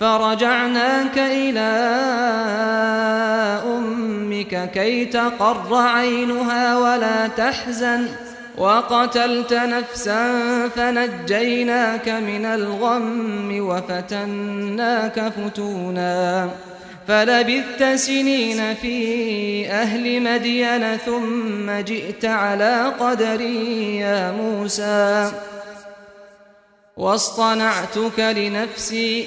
فرجعناك إلى أمك كي تقر عينها ولا تحزن. وقتلت نفسا فنجيناك من الغم وفتناك فتونا. فلبثت سنين في أهل مدين ثم جئت على قدري يا موسى. واصطنعتك لنفسي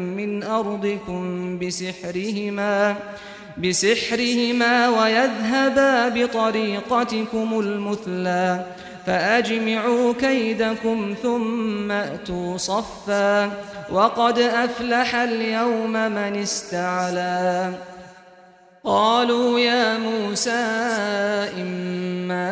من أرضكم بسحرهما بسحرهما ويذهبا بطريقتكم المثلى فأجمعوا كيدكم ثم أتوا صفا وقد أفلح اليوم من استعلى. قالوا يا موسى إما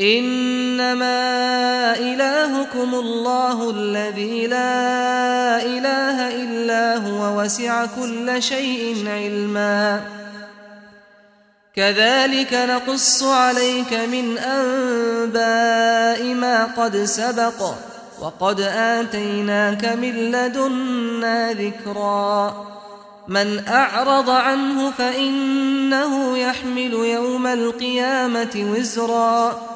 إنما إلهكم الله الذي لا إله إلا هو وسع كل شيء علما. كذلك نقص عليك من أنباء ما قد سبق وقد آتيناك من لدنا ذكرا. من أعرض عنه فإنه يحمل يوم القيامة وزرا.